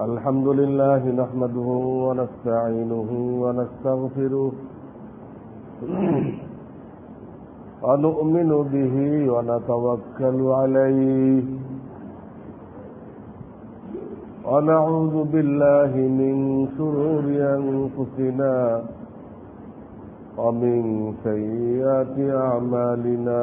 الحمد لله نحمده ونستعينه ونستغفره ونؤمن به ونتوكل عليه ونعوذ بالله من شرور أنفسنا ومن سيئات أعمالنا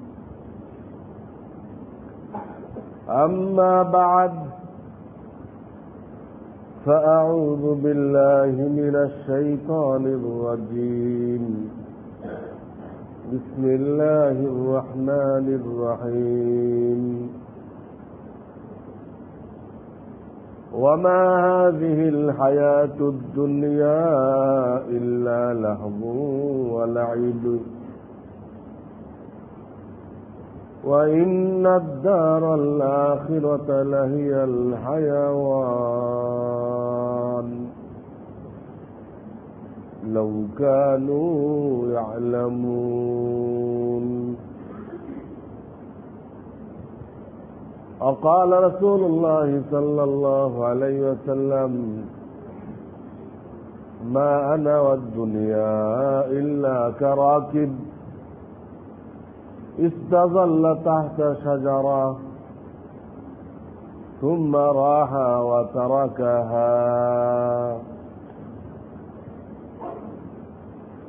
أما بعد فأعوذ بالله من الشيطان الرجيم. بسم الله الرحمن الرحيم. وما هذه الحياة الدنيا إلا لهو ولعب. وإن الدار الآخرة لهي الحيوان. لو كانوا يعلمون. وقال رسول الله صلى الله عليه وسلم ما أنا والدنيا إلا كراكب. استظل تحت شجرة ثم راح وتركها.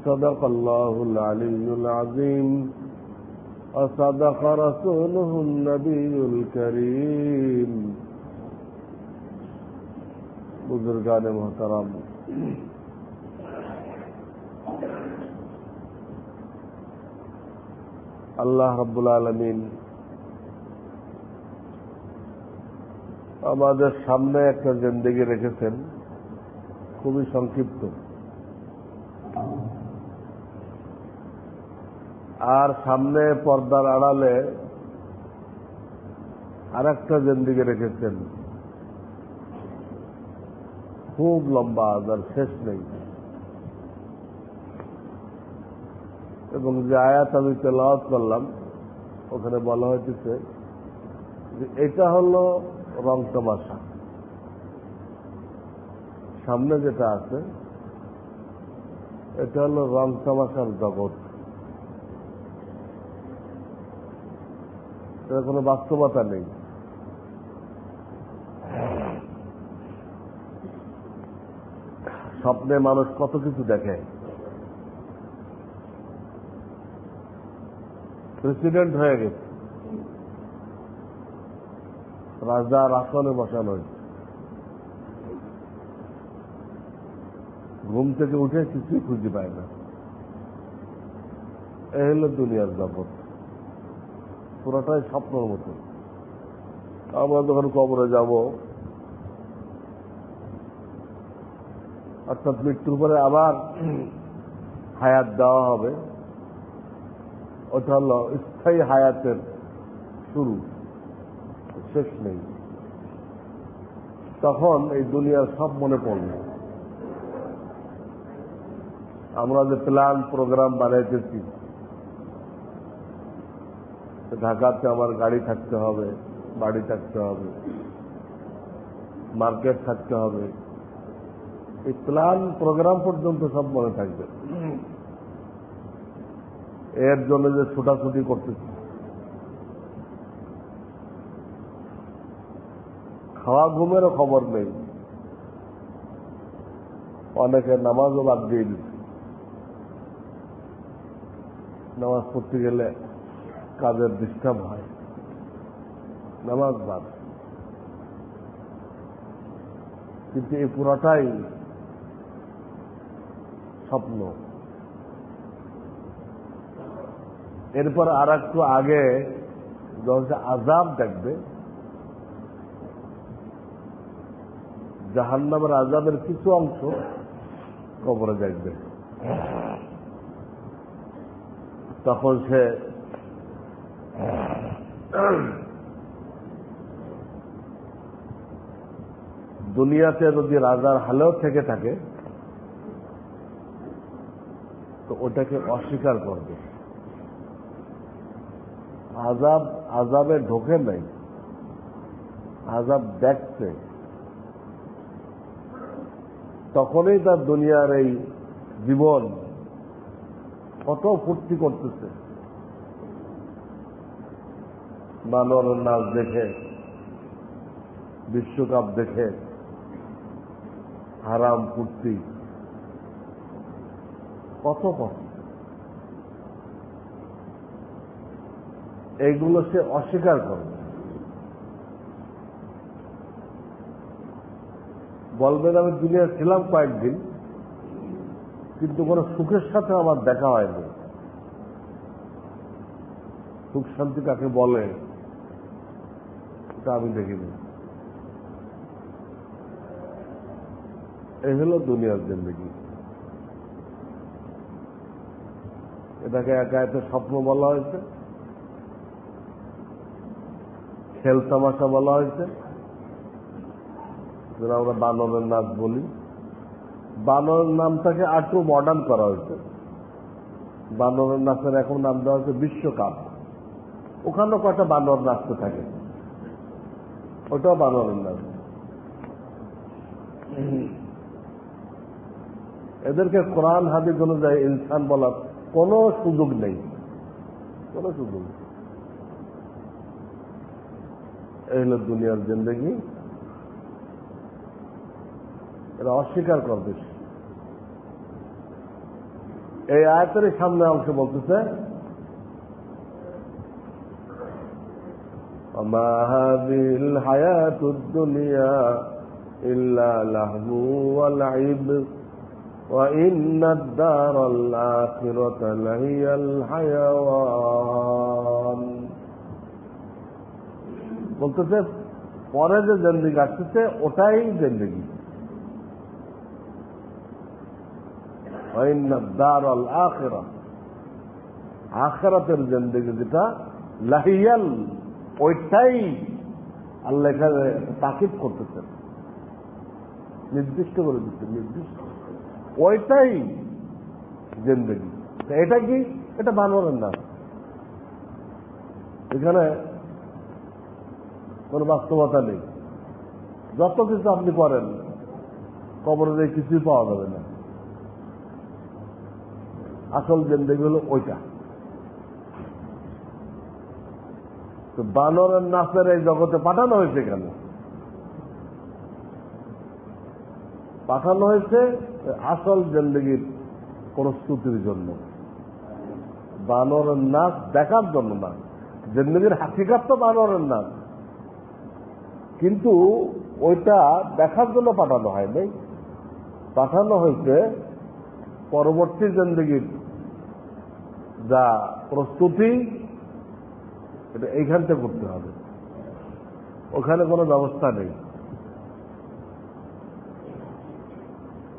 صدق الله العلي العظيم. وصدق رسوله النبي الكريم. بزرگان محترم. আল্লাহ রব্বুল আলমিন আমাদের সামনে একটা জিন্দগি রেখেছেন। খুবই সংক্ষিপ্ত। আর সামনে পর্দার আড়ালে আর একটা জিন্দিগি রেখেছেন। খুব লম্বা যার শেষ নেই। এবং যে আয়াত আমি তেলাওয়াত করলাম, ওখানে বলা হয়েছে যে এটা হল রং তামাশা। সামনে যেটা আছে, এটা হল রং তামাশার জগৎ। এটা কোনো বাস্তবতা নেই। স্বপ্নে মানুষ কত কিছু দেখে। প্রেসিডেন্ট হয়ে গেছে। রাজার আসনে বসানো হয়েছে। ঘুম থেকে উঠে কিছুই খুঁজে পায় না। এ হলো দুনিয়ার জগৎ। পুরোটাই স্বপ্নের মতো। আমরা যখন কবরে যাব, অর্থাৎ মৃত্যুর পরে আবার হায়াত দেওয়া হবে। ওটা হল স্থায়ী হায়াতের শুরু। শেষ নেই। তখন এই দুনিয়ার সব মনে পড়বে আমরা যে প্ল্যান প্রোগ্রাম বানাইতেছি, ঢাকাতে আমার গাড়ি থাকতে হবে, বাড়ি থাকতে হবে, মার্কেট থাকতে হবে। এই প্ল্যান প্রোগ্রাম পর্যন্ত সব মনে থাকবে। এর জন্য যে ছোটাছুটি করতেছি। খাওয়া ঘুমেরও খবর নেই। অনেকে নামাজও বাদ দিয়ে দিচ্ছে নামাজ পড়তে গেলে কাজের ডিস্টার্ব হয়। নামাজ বাদ। কিন্তু এই পুরোটাই স্বপ্ন। এরপর আর একটু আগে যখন আজাব দেখবে। জাহান্নামের আজাবের কিছু অংশ কবরে দেখবে। তখন সে দুনিয়াতে যদি রাজার হালেও থেকে থাকে, তো ওটাকে অস্বীকার করবে। আজাব, আজাবে ঢোকে নাই, আজাব দেখছে। তখনই তার দুনিয়ার এই জীবন কত ফুর্তি করতেছে। বানর নাচ দেখে, বিশ্বকাপ দেখে হারাম ফুর্তি কত কত এইগুলো সে অস্বীকার করবে। বলবেন, আমি দুনিয়া ছিলাম কয়েকদিন, কিন্তু কোনো সুখের সাথে আমার দেখা হয়নি। সুখ শান্তি কাকে বলে, এটা আমি দেখিনি। এই হলো দুনিয়ার জিন্দগি। এটাকে একা এত স্বপ্ন বলা হয়েছে। খেল তামাশা বলা হয়েছে। আমরা বানরের নাচ বলি। বানরের নামটাকে আটটু মডার্ন করা হয়েছে। বানরের নাচের এখন নাম দেওয়া হয়েছে বিশ্বকাপ। ওখানেও কয়টা বানর নাচতে থাকে। ওটাও বানরের নাচ। এদেরকে কোরআন, হাদিস অনুযায়ী ইনসান বলার কোনো সুযোগ নেই। কোনো সুযোগ নেই। এই হল দুনিয়ার জিন্দগি এরা অস্বীকার করবে এই আয়তের সামনে অংশ বলতেছে وما هذه الحياة الدنيا إلا لهو ولعب وإن الدار الآخرة لهي الحيوان বলতেছে, পরে যে জিন্দিগি আসতেছে, ওটাই জিন্দিগি আখেরাতের জিন্দিগি যেটা, লাহিয়াল, ওইটাই আল্লাহ এখানে তাকিদ করতেছেন নির্দিষ্ট করে দিচ্ছে, নির্দিষ্ট। ওইটাই জিন্দগি এটা কি? এটা বানরের নাম। এখানে কোন বাস্তবতা নেই। যত কিছু আপনি করেন, কবরে কিছুই পাওয়া যাবে না। আসল জিন্দগি হলো ওইটা। তো বানরের নাচের এই জগতে পাঠানো হয়েছে কেন? পাঠানো হয়েছে আসল জিন্দগির প্রস্তুতির জন্য। বানরের নাচ দেখার জন্য না। জিন্দগির হাকিকাত তো বানরের নাচ কিন্তু ওইটা দেখার জন্য পাঠানো হয় নাই পাঠানো হয়েছে, পরবর্তী জিন্দগির যা প্রস্তুতি, এটা এইখান থেকে করতে হবে। ওখানে কোনো ব্যবস্থা নেই।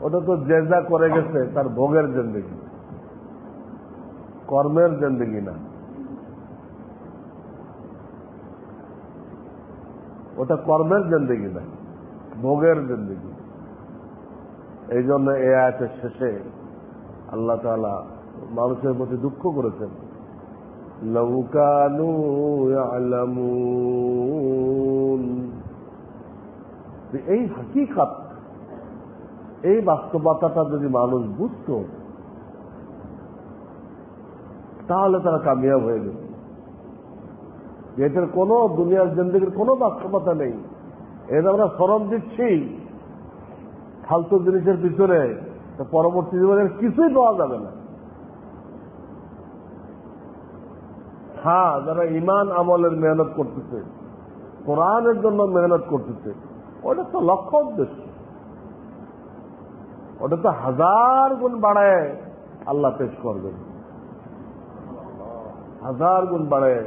ওটা তো যে যা করে গেছে, তার ভোগের জিন্দগি। কর্মের জিন্দগি না। ওটা কর্মের জিন্দগি না, ভোগের জিন্দগি। এই জন্য এ আয়াতের শেষে আল্লাহ তালা মানুষের প্রতি দুঃখ করেছেন। লৌকানু এই হাকিকাত, এই বাস্তবতাটা যদি মানুষ বুঝত, তাহলে তারা কামিয়াব হয়ে গেছে এটার কোন দুনিয়ার জিন্দগির কোন বাস্তবতা নেই। এর আমরা স্মরণ দিচ্ছি। ফালতু জিনিসের পিছনে পরবর্তী জীবনের কিছুই পাওয়া যাবে না। হ্যাঁ যারা ইমান আমলের মেহনত করতেছে, কোরআনের জন্য মেহনত করতেছে, ওটা তো লক্ষ্য উদ্দেশ্য। ওটা তো হাজার গুণ বাড়ায় আল্লাহ পেশ করবেন। হাজার গুণ বাড়ায়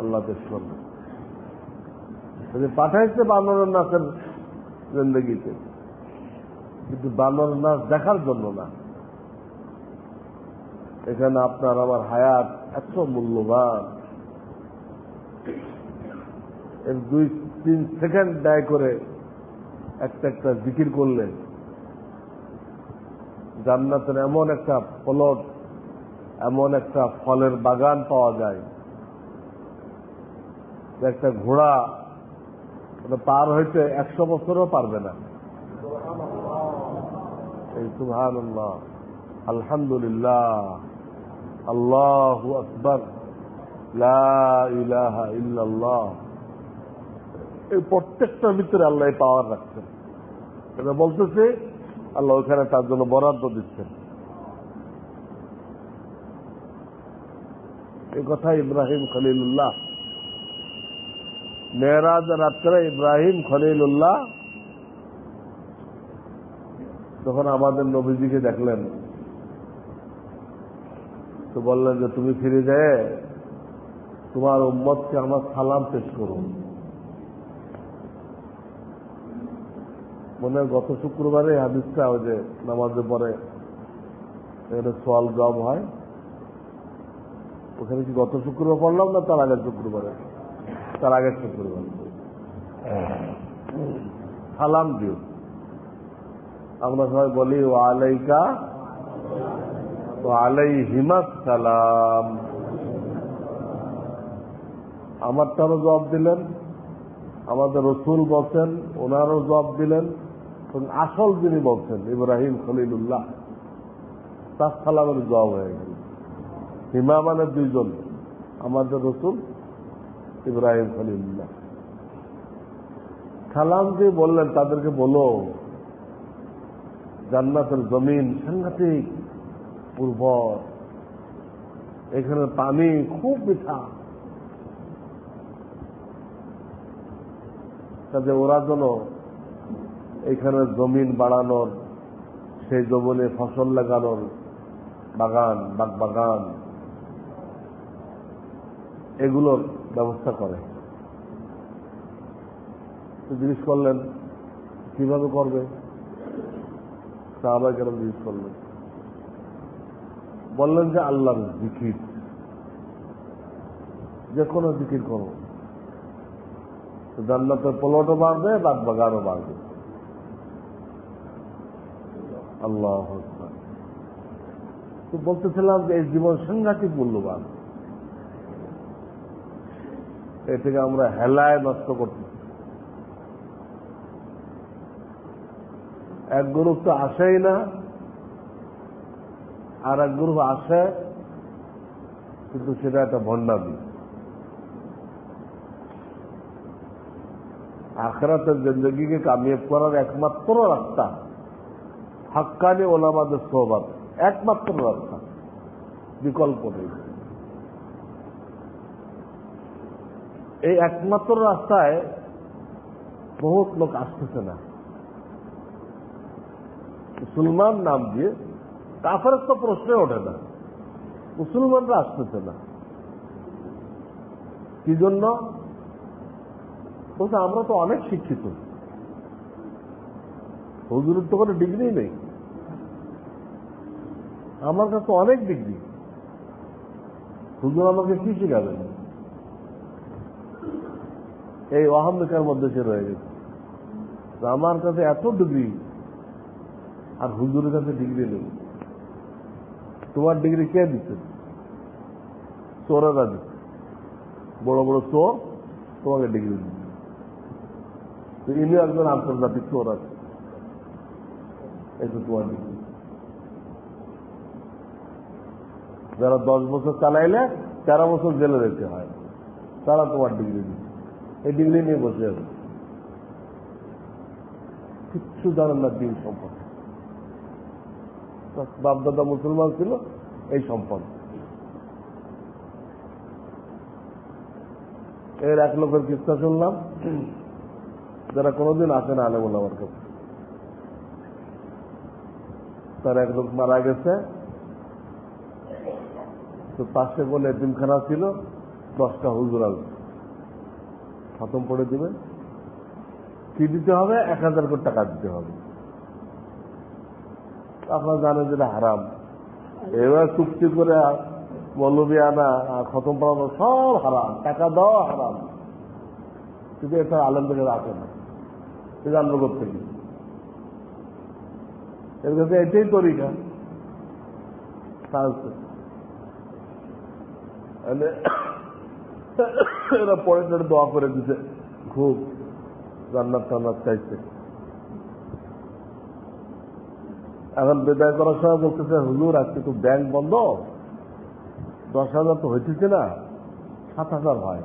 আল্লাহ পেশ করবেন যদি পাঠাইছে বানরের নাচের জিন্দগিতে। কিন্তু বানর নাচ দেখার জন্য না। এখানে আপনার আমার হায়াত এত মূল্যবান। এর দুই, তিন সেকেন্ড ব্যয় করে একটা একটা জিকির করলে জান্নাতের এমন একটা ফলট এমন একটা ফলের বাগান পাওয়া যায়। যে একটা ঘোড়া ওটা পার হইতে একশো বছরও পারবে না। এই সুহান আলহামদুলিল্লাহ, আল্লাহ আকবর ইল্লাল্লাহ। এই প্রত্যেকটার ভিতরে আল্লাহ পাওয়ার রাখছেন। এটা বলতেছে, আল্লাহ ওখানে তার জন্য বরাদ্দ দিচ্ছেন। এই কথা ইব্রাহিম খলিলুল্লাহ মেয়েরাজ রাত্রে ইব্রাহিম খলিলুল্লাহ তখন আমাদের নবীজিকে দেখলেন। তো বললেন যে, তুমি ফিরে যায় তোমার উম্মতকে আমার সালাম পেশ করুন মনে গত শুক্রবারে হাদিসটা ওই যে নামাজের পরে এখানে সোয়াল জব হয়। ওখানে কি গত শুক্রবার পড়লাম না তার আগের শুক্রবারে? তার আগের শুক্রবার সালাম দিও আমরা সবাই বলি ও আলাইকা তো আলাই হিমাস সালাম। আমার তারও জবাব দিলেন, আমাদের রসুল বলছেন, ওনারও জবাব দিলেন আসল যিনি বলছেন, ইব্রাহিম খলিলুল্লাহ, তার সালামের জবাব হয়ে গেল। হিমা মানে দুইজন, আমাদের রসুল ইব্রাহিম খলিলুল্লাহ। সালাম যে বললেন, তাদেরকে বলো জান্নাতের জমিন সাংঘাতিক, উর্বর। এখানে পানি খুব মিঠা। কাজে ওরা যেন এখানে জমিন বাড়ানোর, সেই জমিনে ফসল লাগানোর বাগান বাগ বাগান এগুলোর ব্যবস্থা করে। জিজ্ঞেস করলেন, কীভাবে করবে? সাহাবাই কেন জিজ্ঞেস করলেন। বললেন যে, আল্লাহর জিকির। যে কোনো জিকির করো। জান্নাতের পলটও বাড়বে বাদ বাগানও বাড়বে। আল্লাহ তো বলতেছিলাম যে, এই জীবন সাংঘাতিক মূল্যবান। এ থেকে আমরা হেলায় নষ্ট করতে এক গ্রুপ তো আসেই না, আর এক গ্রুপ আসে, কিন্তু সেটা একটা ভণ্ডামি। আখরাতের জিন্দগিকে কামিয়াব করার একমাত্র রাস্তা, হাক্কানি ওলামাদের সোহবাদ, একমাত্র রাস্তা, বিকল্প নেই। এই একমাত্র রাস্তায় বহুত লোক আসতেছে না। মুসলমান নাম দিয়ে কাফের তো প্রশ্নে ওঠে না। মুসলমানরা আসতেছে না। কি জন্য? বলছে, আমরা তো অনেক শিক্ষিত। হুজুরের তো কোনো ডিগ্রি নেই। আমার কাছে অনেক ডিগ্রি। হুজুর আমাকে কি শিখাবেন? এই অহমিকার মধ্যে সে রয়ে গেছে। আমার কাছে এত ডিগ্রি, আর হুজুরের কাছে ডিগ্রি নেই। তোমার ডিগ্রি কে দিচ্ছে? চোরেরা দিচ্ছে। বড় বড় চোর তোমাকে ডিগ্রি দিচ্ছে। ইনি একজন আন্তর্জাতিক চোর আছে। এই তো তোমার ডিগ্রি। যারা দশ বছর চালাইলে, তেরো বছর জেলে যেতে হয়। তারা তোমার ডিগ্রি দিচ্ছে। এই ডিগ্রি নিয়ে বসে আছে কিচ্ছু জানেন না দিন সম্পর্কে। বাপদাদা মুসলমান ছিল, এই সম্পদ। এর এক লোকের কিস্তা শুনলাম, যারা কোনোদিন আসে না আলেমুল আমার কাছে। তার এক লোক মারা গেছে। তো পাশে বলে এতিমখানা ছিল, দশটা হুজুর আসবে। খতম পড়ে দিবে। কি দিতে হবে? এক হাজার কোটি টাকা দিতে হবে। আপনারা জানেন যেটা হারাম। এবার চুক্তি করে মৌলবী আনা, খতম পড়ানো সব হারাম। টাকা দেওয়া হারাম। কিন্তু এটা আলেম থেকে রাখে না। সে জানব করতে কি এর কাছে এটাই তরিকা। এরা পরে পরে দোয়া করে দিছে খুব রান্নার টান্নার চাইছে এখন বেদায় করার সময় বলতেছে হুজুর আজকে তো ব্যাংক বন্ধ দশ হাজার তো হইতেছে না সাত হাজার হয়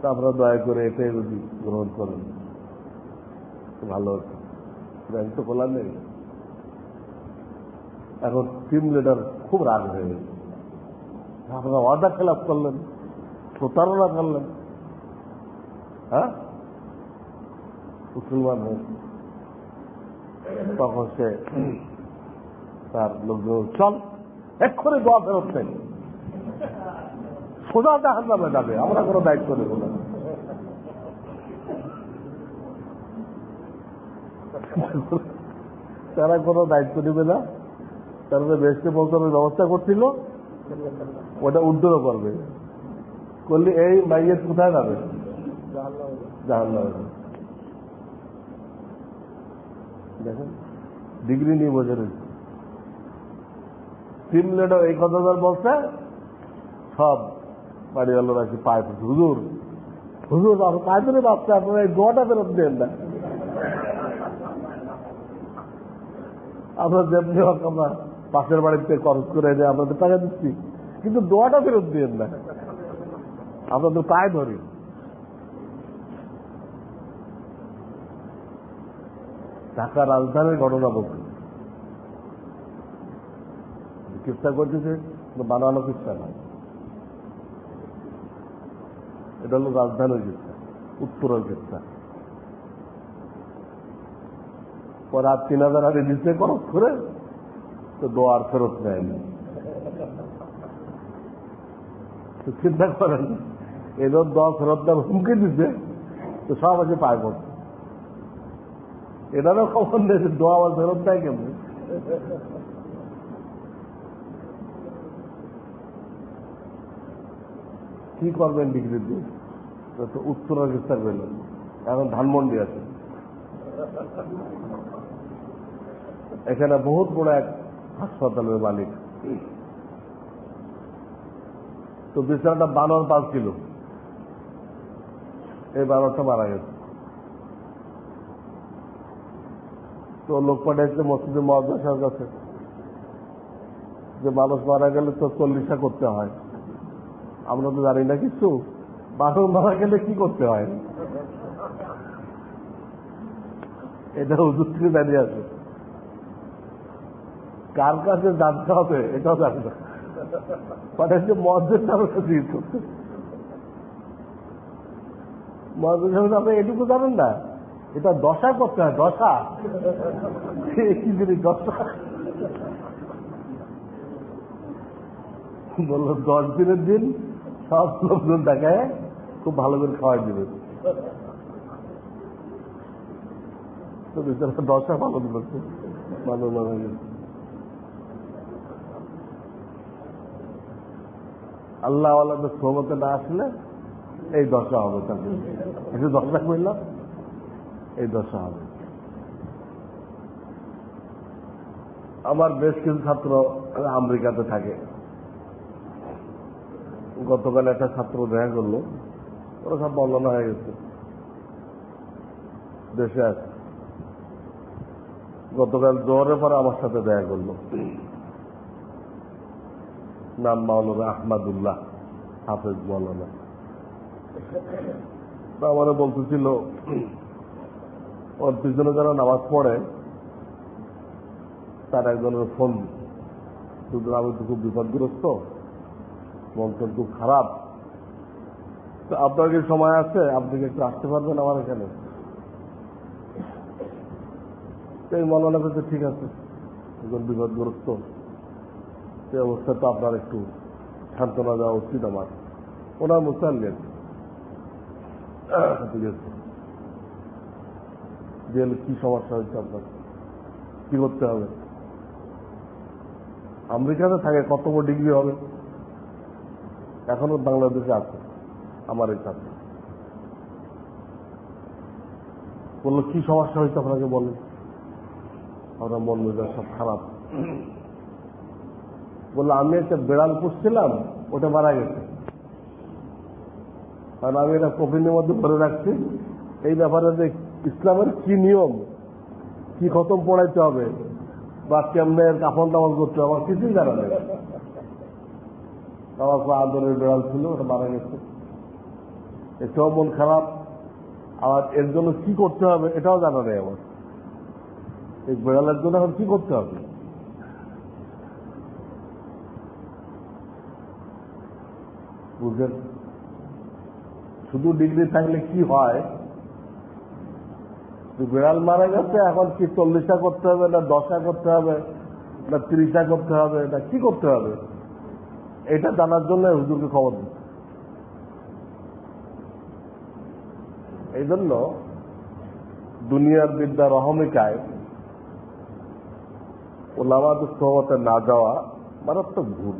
তা আপনারা দয়া করে এটাই যদি গ্রহণ করেন ভালো ব্যাংক তো খোলা নেই এখন টিম লিডার খুব রাগ হয়ে গেছে আপনারা অর্ডার খেলাপ করলেন প্রতারণা করলেন হ্যাঁ মুসলমান তখন সে তার লোকজন চল এক্ষণে দোয়া ফেরত নেই সোজা জাহান নামে যাবে আমরা কোনো দায়িত্ব নেব না তারা কোনো দায়িত্ব নেবে না তারা বেশকে পৌঁছানোর ব্যবস্থা করছিল ওটা উদ্যোগ করবে। করলে এই মাইয়ের কোথায় যাবে জাহান নামে দেখেন, ডিগ্রি নিয়ে বসে রয়েছে। লিডার এই কথা বলছে, সব বাড়িওয়ালারা কি পায় হুজুর হুজুর আপনার পায় ধরে বাচ্চা আপনারা এই দোয়াটা ফেরত দেন না। আমরা যেমনি হোক আমরা পাশের বাড়িতে খরচ করে এনে আপনাদের টাকা দিচ্ছি। কিন্তু দোয়াটা ফেরত দিন। না আপনাদের পায়ে ধরি। ঢাকা রাজধানীর ঘটনা বলতে কিস্তা করতেছে? বানানো কিস্তা না। এটা হলো রাজধানীর কিস্তা, উত্তরের কিস্তা। পরে আর তিন হাজার আগে নিচে করে তো দোয়ার ফেরত নেয় না চিন্তা করেন, এদের ফেরত দেওয়ার হুমকি দিচ্ছে তো সব আছে পায় পড়ছে। এটারও খবর নেই দোয়া আবার ফেরত দেয় কেমন? কি করবেন ডিগ্রি দিয়ে? তো উত্তরের বিস্তার পেলেন এখন ধানমন্ডি আছে। এখানে বহুত বড় এক হাসপাতালের মালিক। তো বিছানাটা বানর পাঁচ কিলো। এই বানরটা মারা গেছে। তো লোক পাঠাইছে মসজিদে মহাদাসার কাছে। যে মানুষ মারা গেলে তো চল্লিশা করতে হয়। আমরা তো জানি না কিছু। বানর মারা গেলে কি করতে হয়? এটা হুজুর থেকে দাঁড়িয়ে আছে। কার কাছে জানতে হবে, এটাও জানি না। পাঠাচ্ছে মসজিদ ইউজ করতে মসজিদ সাহেব আপনি এটুকু জানেন না? এটা দশা করতে হয়, দশা। দশা? বলল, দশ দিনের দিন সব লোকজন দেখায় খুব ভালো করে খাওয়াই দিবে। তো বিচারা দশা পালন করছে। গেছে আল্লাহ আল্লাহ সোমতে না আসলে এই দশা হবে তাকে একটু দশা করলাম এই দশা হবে। আমার বেশ কিছু ছাত্র আমেরিকাতে থাকে। গতকাল একটা ছাত্র দেখা করল। ওরা সব বর্ণনা হয়ে গেছে। দেশে আছে। গতকাল জোরে পরে আমার সাথে দেখা করল। নাম মাওলানা আহমাদুল্লাহ, হাফেজ মাওলানা। আমারও বলতেছিল, ওর পিছনে যারা নামাজ পড়ে, তার একজনের ফোন শুধু আমি তো খুব বিপদগ্রস্ত, মনটা খুব খারাপ। তো আপনার কি সময় আছে? আপনি কি একটু আসতে পারবেন আমার এখানে? এই মনে ঠিক আছে, একজন বিপদগ্রস্ত। সেই অবস্থা তো আপনার একটু সান্ত্বনা দেওয়া উচিত আমার। ওনার মুসাল্লেন ঠিক কি সমস্যা হচ্ছে আপনার? কি করতে হবে? আমেরিকাতে থাকে, কত বড় ডিগ্রি হবে? এখনও বাংলাদেশে আছে, আমার এই সাথে বলল, কি সমস্যা হয়েছে আপনাকে বলেন? আপনার মন মেজাজ সব খারাপ। বলল, আমি একটা বেড়াল পুষছিলাম, ওটা মারা গেছে। কারণ আমি এটা কফিনের মধ্যে ভরে রাখছি। এই ব্যাপারে যে ইসলামের কি নিয়ম, কি খতম পড়াইতে হবে, বা কেমনে কাফন টাফন করতে হবে, আমার কিছুই জানা নেই। আমার আদরের বেড়াল ছিল, ওটা মারা গেছে। এটাও মন খারাপ। আর এর জন্য কি করতে হবে, এটাও জানা নেই আমার। এই বেড়ালের জন্য এখন কি করতে হবে? বুঝলেন শুধু ডিগ্রি থাকলে কি হয়? বিড়াল মারা গেছে, এখন কি চল্লিশটা করতে হবে না দশটা করতে হবে না তিরিশটা করতে হবে না কি করতে হবে? এটা জানার জন্য হুজুরকে খবর দিচ্ছে। এই জন্য দুনিয়ার বিদ্যা রহমিকায় ওলামাদের সহমতে না যাওয়া মারাত্মক ভুল।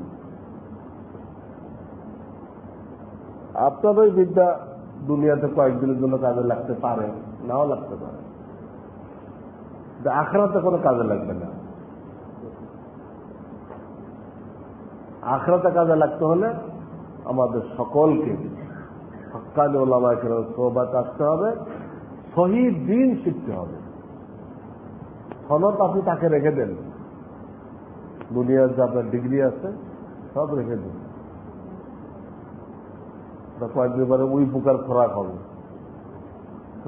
আপনার ওই বিদ্যা দুনিয়াতে কয়েকদিনের জন্য কাজে লাগতে পারে, নাও লাগতে পারে। আখড়াতে কোনো কাজে লাগবে না। আখড়াতে কাজে লাগতে হলে আমাদের সকলকে হকানি ওলামাকে সোহবাত আসতে হবে শহীদ দিন শিখতে হবে। সনদ আপনি তাকে রেখে দেন। দুনিয়ার যে আপনার ডিগ্রি আছে, সব রেখে দিন। কয়েকদিন পরে উই পোকার খোরাক হবে।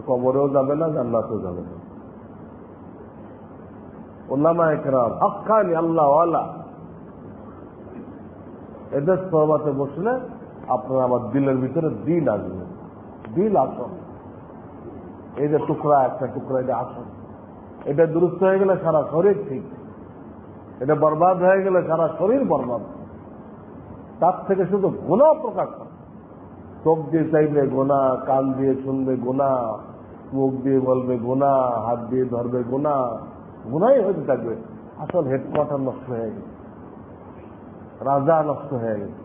কবরেও যাবে না, জান্নাতেও যাবে না। ওল্লামা একরাম হকানি আল্লাহ এদের সরবাতে বসলে আপনার আমার দিলের ভিতরে দিল আসবে। দিল আসন। এই যে টুকরা, একটা টুকরা, এটা আসন। এটা দুরুস্ত হয়ে গেলে সারা শরীর ঠিক। এটা বরবাদ হয়ে গেলে সারা শরীর বরবাদ। তার থেকে শুধু গুণা প্রকাশ করে চোখ দিয়ে চাইবে গোনা, কান দিয়ে শুনবে গোনা, মুখ দিয়ে বলবে গোনা, হাত দিয়ে ধরবে গোনা, গুনাই হতে থাকবে। আসল হেডকোয়ার্টার নষ্ট হয়ে গেছে। রাজা নষ্ট হয়ে গেছে।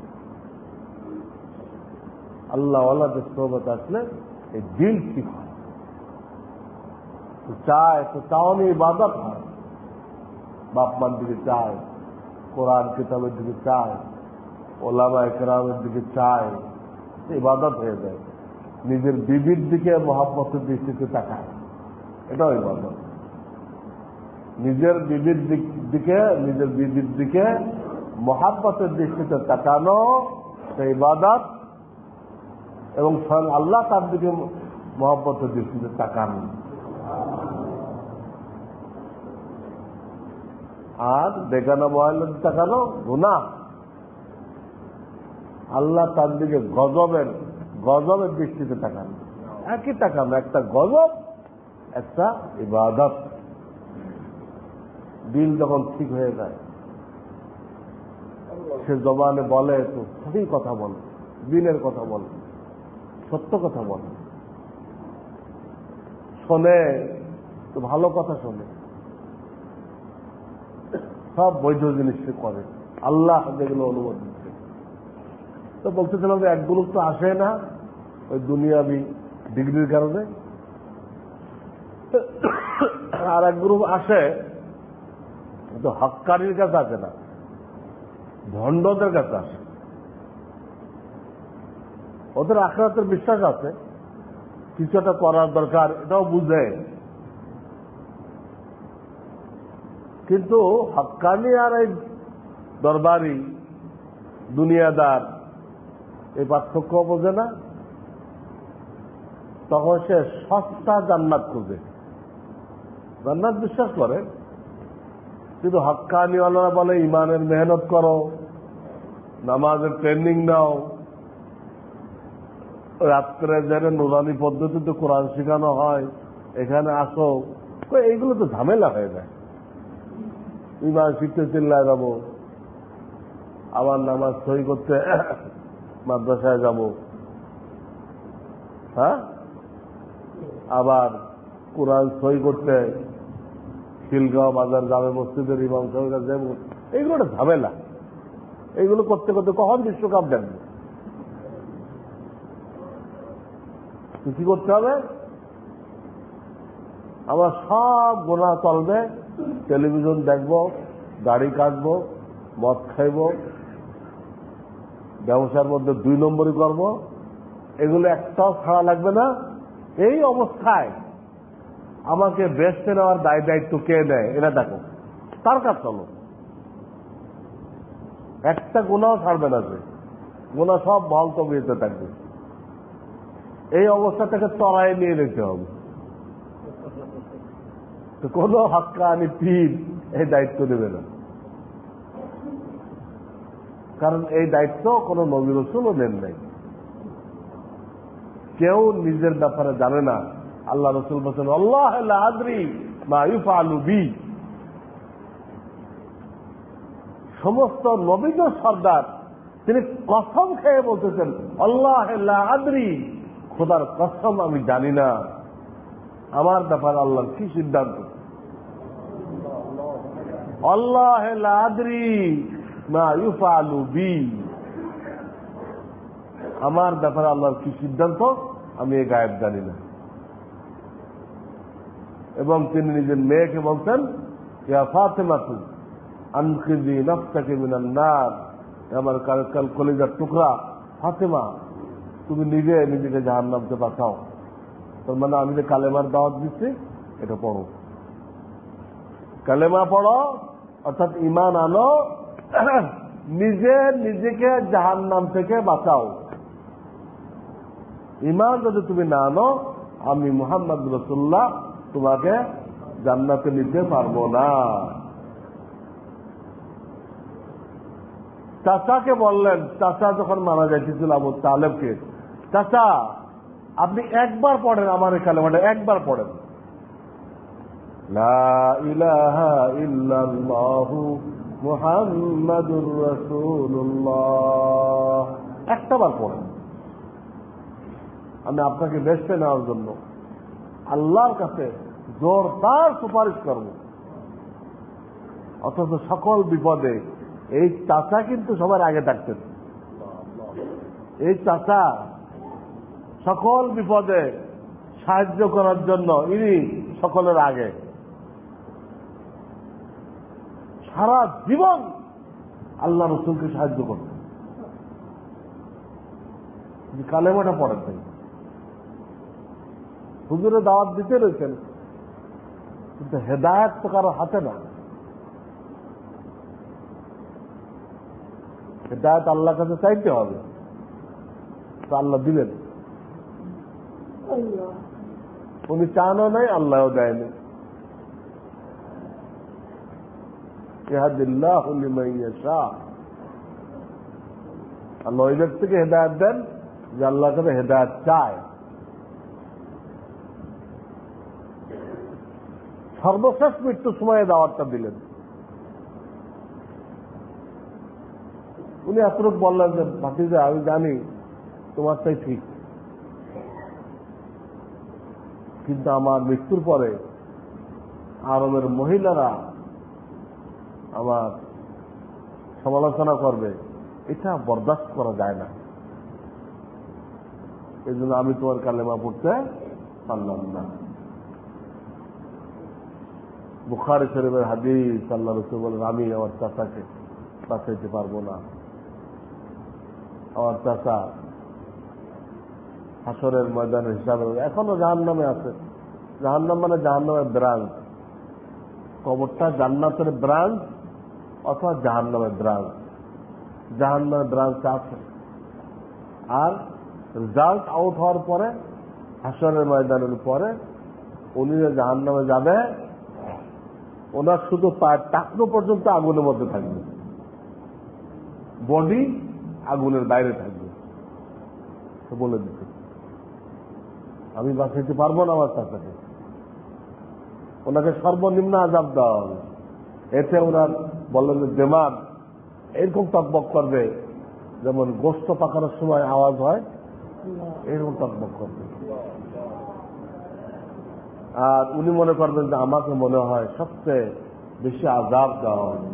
আল্লাহ আল্লাহদের সোহবত আসলে এই দিল ঠিক হয়? চায় তো চাওয়ানি ইবাদত হয়। বাপ মার দিকে চায়, কোরআন কিতাবের দিকে চায় ওলামা একরামের দিকে চায় ইবাদত হয়ে যায়। নিজের বিবির দিকে মহাব্বতের দৃষ্টিতে তাকায়। এটাও ইবাদত। নিজের বিবির দিকে নিজের বিবির দিকে মহাব্বতের দৃষ্টিতে তাকানো সেই ইবাদত। এবং স্বয়ং আল্লাহ তার দিকে মহাব্বতের দৃষ্টিতে তাকান। আর বেগানা মহালের তাকানো গুণা আল্লাহ তার দিকে গজবের গজবের দৃষ্টিতে তাকান। একই তাকান, একটা গজব, একটা ইবাদত। দিল যখন ঠিক হয়ে যায়, সে জবানে বলে তো সঠিক কথা বলে দিনের কথা বলে, সত্য কথা বলে। শোনে তো ভালো কথা শোনে। সব বৈধ জিনিস সে করে। আল্লাহ যেগুলো অনুমতি দিচ্ছে তো বলতেছিলাম যে এক গ্রুপ তো আসে না। ওই দুনিয়াবি ডিগ্রির কারণে। আর এক গ্রুপ আসে, কিন্তু হকারির কাছে আসে না। ভণ্ডদের কাছে আসে। ওদের আখরাতের বিশ্বাস আছে। কিছু একটা করার দরকার, এটাও বুঝে। কিন্তু হকানি আর এই দরবারি দুনিয়াদার এই পার্থক্য বোঝে না? তখন সে সস্তা জান্নাত খুঁজে। জান্নাত বিশ্বাস করে, কিন্তু হক্কানিওয়ালারা বলে, ইমানের মেহনত করো, নামাজের ট্রেনিং নাও। রাত্রে যেন নুরানি পদ্ধতিতে কোরআন শেখানো হয়, এখানে আসো। এইগুলো তো ঝামেলা হয়ে যায়। ইমান শিখতে চিল্লায় যাব। আবার নামাজ সই করতে মাদ্রাসায় যাব। হ্যাঁ? আবার কোরআন সই করতে খিলগাঁও বাজার জামে মসজিদের ইমাম সাহেবের কাছে যাব। এইগুলো একটা ঝামেলা। এইগুলো করতে করতে কখন বিশ্বকাপ দেখবে কি করতে হবে? আমার সব গোনা চলবে টেলিভিশন দেখব গাড়ি কাটবো, মদ খাইব ব্যবসার মধ্যে দুই নম্বরই করব এগুলো একটাও ছাড়া লাগবে না। এই অবস্থায় আমাকে বেসতে নেওয়ার দায় দায়িত্ব কে নেয়, এটা দেখো। তার কাজ চলো। একটা গুণাও ছাড়বে না সে। গুণা সব বল তবিয়েতে থাকবে। এই অবস্থা থেকে তরাই নিয়ে নিতে হবে। কোন আমি পীর এই দায়িত্ব দেবে না। কারণ এই দায়িত্ব কোন নবী রসুলও নেন নাই। কেউ নিজের ব্যাপারে জানে না। আল্লাহ রসুল বলছেন, আল্লাহ আদরি মা ইউফা আলু বি। সমস্ত নবীজ সর্দার, তিনি কসম খেয়ে বলতেছেন, আল্লাহ আদরি, খোদার কসম আমি জানি না। আমার ব্যাপারে আল্লাহর কি সিদ্ধান্ত? আল্লাহ আদরি মা ইউফা আলু বি। আমার ব্যাপারে আল্লাহর কি সিদ্ধান্ত? আমি এ গায়েব জানি না। এবং তিনি নিজের মেয়েকে বলতেন ইয়া নফসাকে মিনান্নার আমার কাল কাল কলিজার টুকরা। ফাতেমা, তুমি নিজে নিজেকে জাহান নামতে বাঁচাও। তার মানে আমি যে কালেমার দাওয়াত দিচ্ছি, এটা পড়ো। কালেমা পড়ো, অর্থাৎ ইমান আনো নিজে নিজেকে জাহান নাম থেকে বাঁচাও। ইমান যদি তুমি না আনো, আমি মোহাম্মদ রসুল্লাহ তোমাকে জান্নাতে নিতে পারব না। চাচাকে বললেন, চাচা যখন মারা যাইতেছিল আবু তালেবকে, চাচা, আপনি একবার পড়েন আমার এই কালেমাটা, একবার পড়েন। মুহাম্মাদুর রাসূলুল্লাহ। একটা বার পড়েন। আমি আপনাকে বেসতে নেওয়ার জন্য আল্লাহর কাছে জোরদার সুপারিশ করব। অথচ সকল বিপদে এই চাচা কিন্তু সবার আগে থাকতেন এই চাচা সকল বিপদে সাহায্য করার জন্য ইনি সকলের আগে। সারা জীবন আল্লাহ রসুলকে সাহায্য করতেন কালেমাটা পড়েন তাই হুজুরে দাওয়াত দিতে রয়েছেন কিন্তু হেদায়ত তো কারও হাতে না। হেদায়ত আল্লাহর কাছে চাইতে হবে। তো আল্লাহ দিলেন। উনি চানও নাই আল্লাহও দেয়নি। আল্লাহ ওই ব্যক্তিকে হেদায়ত দেন যে আল্লাহ কাছে হেদায়ত চায় সর্বশেষ মৃত্যুর সময়ে দাওয়াতটা দিলেন উনি এতটুক বললেন যে ভাতিজা আমি জানি তোমারটাই ঠিক কিন্তু আমার মৃত্যুর পরে আরবের মহিলারা আমার সমালোচনা করবে, এটা বরদাস্ত করা যায় না। এই জন্য আমি তোমার কালেমা পড়তে পারলাম না। বুখারি শরীফের হাদিস, আল্লাহ রসুল বলেন, আমি আমার চাচাকে বাঁচাইতে পারব না। আমার চাচা হাসরের ময়দানের হিসাবে এখনও জাহান নামে আছে। জাহান নাম মানে জাহান নামের ব্রাঞ্চ। কবরটা জান্নাতের ব্রাঞ্চ অথবা জাহান নামের ব্রাঞ্চ জাহান নামের ব্রাঞ্চ আছে। আর রেজাল্ট আউট হওয়ার পরে, হাসরের ময়দানের পরে উনি যে জাহান নামে যাবে, ওনার শুধু পায়ের টাকনো পর্যন্ত আগুনের মধ্যে থাকবে। বডি আগুনের বাইরে থাকবে। বলে দিতে। আমি বাঁচাইতে পারব না আমার চাচাকে ওনাকে সর্বনিম্ন আজাব দেওয়া হবে। এতে ওনার বললেন যে দেমাগ এরকম টকবক করবে যেমন গোস্ত পাকানোর সময় আওয়াজ হয়, এরকম টকবক করবে। আর উনি মনে করবেন যে, আমাকে মনে হয় সবচেয়ে বেশি আজাব দেওয়া হবে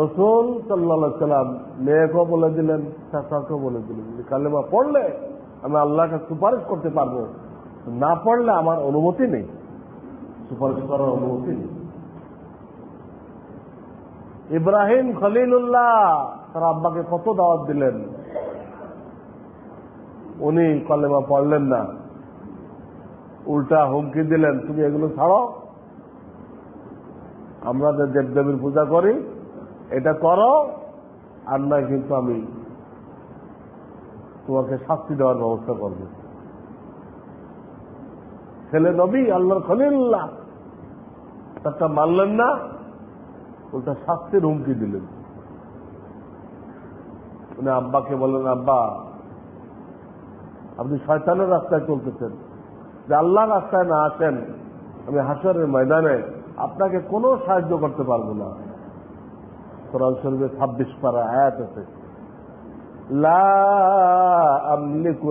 রসুল সাল্লা সাল্লাম মেয়েকেও বলে দিলেন চাচাকেও বলে দিলেন কালেমা পড়লে আমি আল্লাহকে সুপারিশ করতে পারব, না পড়লে আমার অনুমতি নেই। সুপারিশ করার অনুমতি ইব্রাহিম খলিলুল্লাহ, তার আব্বাকে কত দাওয়াত দিলেন? উনি কলেমা পড়লেন না। উল্টা হুমকি দিলেন, তুমি এগুলো ছাড়ো। আমরা যে দেবদেবীর পূজা করি, এটা করো, আর নয় কিন্তু আমি তোমাকে শাস্তি দেওয়ার ব্যবস্থা করব। ছেলে নবী, আল্লাহর খলিল্লাহ তারটা মানলেন না, উল্টা শাস্তির হুমকি দিলেন। উনি আব্বাকে বললেন, আব্বা, আপনি শয়তানের রাস্তায় চলতেছেন। যে আল্লাহ রাস্তায় না আসেন, আমি হাসরের ময়দানে আপনাকে কোনো সাহায্য করতে পারব না। কোরআন শরীফে ছাব্বিশ পারা আয়াত আছে।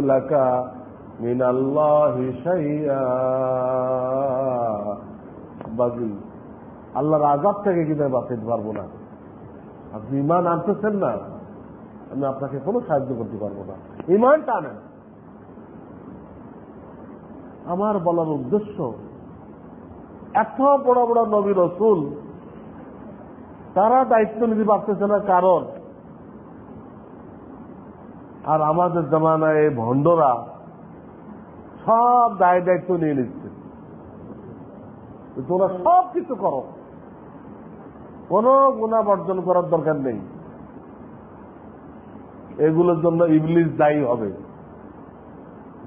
লাকা মিন আল্লাহি শাইআ। বাজি। আল্লাহর আজাব থেকে কিনে বাঁচাতে পারব না? আপনি ইমান আনতেছেন না, আমি আপনাকে কোনো সাহায্য করতে পারব না। ইমানটা আনেন আমার বলার উদ্দেশ্য, এত বড় বড় নবী রসুল, তারা দায়িত্ব নিতে পারতেছে না কারণ, আর আমাদের জমানায় ভণ্ডরা সব দায় দায়িত্ব নিয়ে নিচ্ছে। তোমরা সব কিছু করো। কোন গুণা বর্জন করার দরকার নেই। এগুলোর জন্য ইবলিশ দায়ী হবে।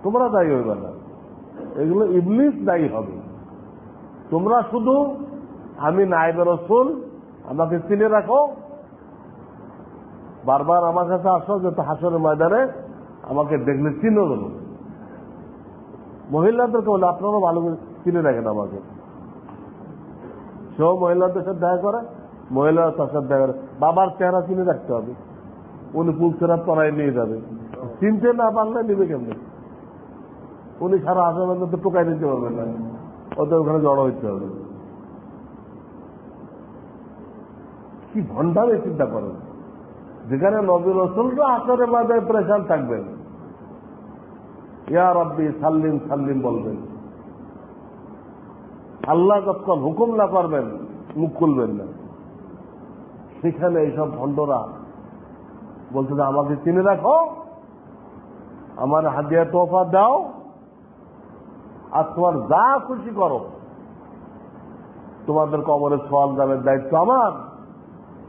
তোমরা দায়ী হইবে না। এগুলো ইবলিশ দায়ী হবে। তোমরা শুধু, আমি নাইবে রসুল, আমাকে চিনে রাখো। বারবার আমার কাছে আসো, যত হাসনের ময়দানে আমাকে দেখলে চিনো দেবো। মহিলাদেরকে বলে আপনারা ভালো করে চিনে রাখেন আমাকে। সেও মহিলাদের সাথে দেখা করে, মহিলারা তার সাথে দেখা করে। বাবার চেহারা চিনে রাখতে হবে। উনি পুলসেরা পড়ায় নিয়ে যাবে। চিনতে না পারলে নিবে কেমনি? উনি সারা আসামের মধ্যে টোকাই নিতে পারবেন না। ওদের ওখানে জড়ো হইতে হবে। কি ভণ্ডারে চিন্তা করেন? যেখানে নবী রসুলরা আসরে মাঝে প্রেশান থাকবেন। ইয়া রব্বি সাল্লিম সাল্লিম বলবেন। আল্লাহ যখন হুকুম না করবেন, মুখ খুলবেন না। সেখানে এইসব ভণ্ডরা বলছে যে, আমাকে চিনে রাখো, আমার হাদিয়া তোফা দাও, আর তোমার যা খুশি করো, তোমাদের কবরে সওয়াল দামের দায়িত্ব আমার,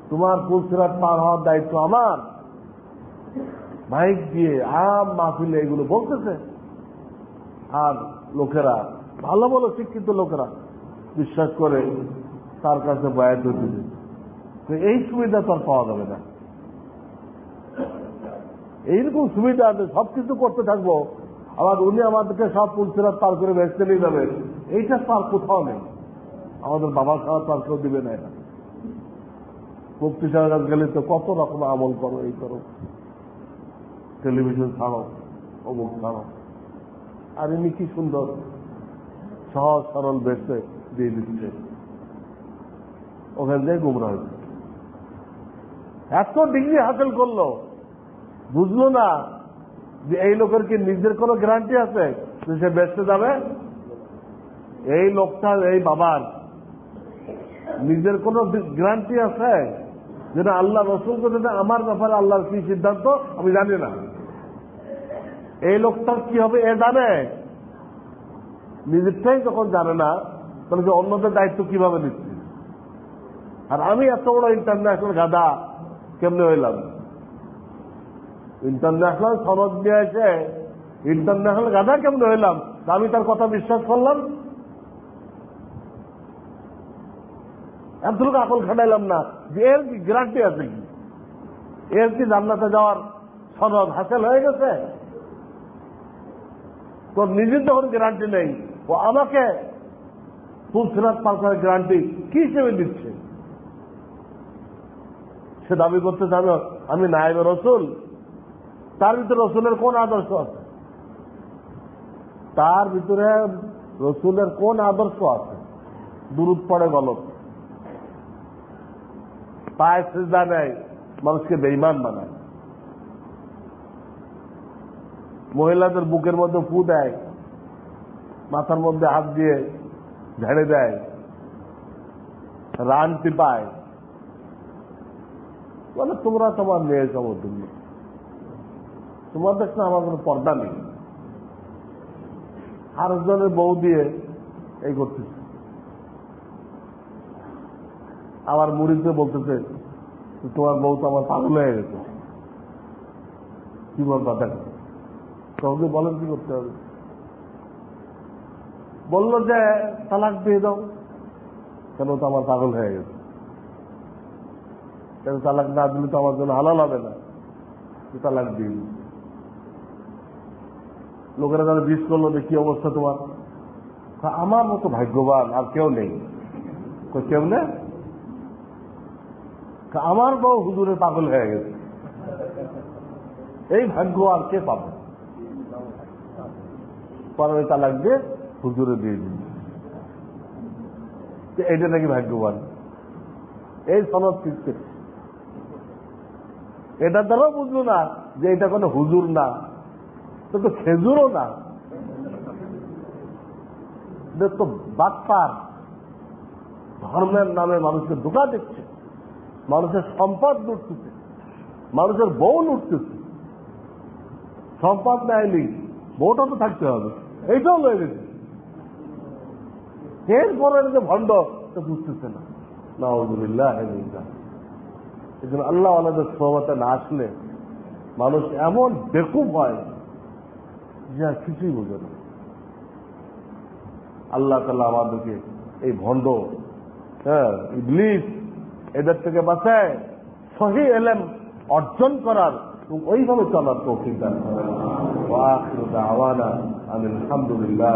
তোমার পুলসিরাত পার হওয়ার দায়িত্ব আমার। মাইক দিয়ে আম মাহফিলে এগুলো বলতেছে। আর লোকেরা ভালো ভালো শিক্ষিত লোকেরা। বিশ্বাস করে তার কাছে বয়াত দিবে তো এই সুবিধা তো আর পাওয়া যাবে না। এইরকম সুবিধা আছে সবকিছু করতে থাকব। আবার উনি আমাদেরকে সব পুলসিরাত পার করে বেসতে নিয়ে যাবেন এইটা পার কোথাও নেই। আমাদের বাবা খাওয়ার পার কেউ দিবে না এটা। মুক্তি সাহেব গেলে তো কত রকম আমল করো, এই করো। টেলিভিশন ছাড়ো, অমুক ছাড়ো। আর এমনি কি সুন্দর। সহজ সরল বেসে দিয়ে দিচ্ছে। ওখান থেকে গুমরা হয়েছে। এত ডিগ্রি হাসিল করল, বুঝলো না যে এই লোকের কি নিজের কোনো গ্যারান্টি আছে যে সে বেসতে যাবে? এই লোকটা, এই বাবার নিজের কোন গ্যারান্টি আছে যেটা আল্লাহ রসুল করে আমার ব্যাপারে আল্লাহর কি সিদ্ধান্ত? আমি জানি না। এই লোকটার কি হবে এ জানে নিজেরটাই যখন জানে না, তাহলে যে অন্যদের দায়িত্ব কীভাবে নিচ্ছে? আর আমি এত বড় ইন্টারন্যাশনাল গাদা কেমনে হইলাম? ইন্টারন্যাশনাল সনদ নিয়ে এসে ইন্টারন্যাশনাল গাদা কেমনে হইলাম? আমি তার কথা বিশ্বাস করলাম। এতটুকু আকল খাটাইলাম না যে এর কি গ্যারান্টি আছে কি? এর কি জান্নাতে যাওয়ার সনদ হাসেল হয়ে গেছে? তো নিজের যখন গ্যারান্টি নেই। ও আমাকে ফুলসিরাত পার করার গ্যারান্টি কি হিসেবে দিচ্ছে? সে দাবি করতে যাবে আমি নায়েব রসুল। তার ভিতরে রসুলের কোন আদর্শ আছে? তার ভিতরে রসুলের কোন আদর্শ আছে? দূরত পড়ে গলত। পায়ে সিজা নেয়, মানুষকে বেইমান বানায়। মহিলাদের বুকের মধ্যে ফু দেয়। মাথার মধ্যে হাত দিয়ে ঝেড়ে দেয়, রান টিপায়। বলে, তোমরা তোমার মেয়ে সমতুল্য তোমার দেখ না আমার কোনো পর্দা নেই। আরেকজনের বউ দিয়ে এই করতেছে। আমার মুড়িতে বলতেছে, তোমার বউ তো আমার পাগল হয়ে গেছে। কি বলবা দেখো। কাউকে বলেন কি করতে হবে? বলল যে, তালাক দিয়ে দাও। কেন তো আমার পাগল হয়ে গেছে? কেন তালাক না দিলে তো আমার জন্য হালাল হবে না? তালাক দিই লোকেরা যারা বিষ করল যে, কি অবস্থা তোমার? আমার মতো ভাগ্যবান আর কেউ নেই। কেউ নেই? আমার বউ হুজুরে পাগল হয়ে গেছে। এই ভাগ্য আর কে পাবে? পরে তালাক দিয়ে হুজুরে দিয়ে দিন। এইটা নাকি ভাগ্যবান। এই সনদ শিখছে এটা দ্বারাও বুঝলো না যে এটা কোনো হুজুর না। তো তো খেজুরও না। তো বাটপার। ধর্মের নামে মানুষকে ধোকা দিচ্ছে। মানুষের সম্পদ লুটতেছে। মানুষের বউ লুটতেছে। সম্পদ নেয়নি। বউটা তো থাকতে হবে। এইটাও লয়ে গেছে। এরপরে যে ভণ্ড, তো বুঝতেছে না। নাউজুবিল্লাহ এই আল্লাহ আলাদের সহমতে না আসলে মানুষ এমন বেকুব হয় যে কিছুই বোঝে না। আল্লাহ তাল্লাহ আমাদেরকে এই ভণ্ড হ্যাঁ ইবলিস, এদের থেকে বাঁচায়, সহি এলেম অর্জন করার এবং ওইভাবে চলার তৌফিক দান করেন আলহামদুলিল্লাহ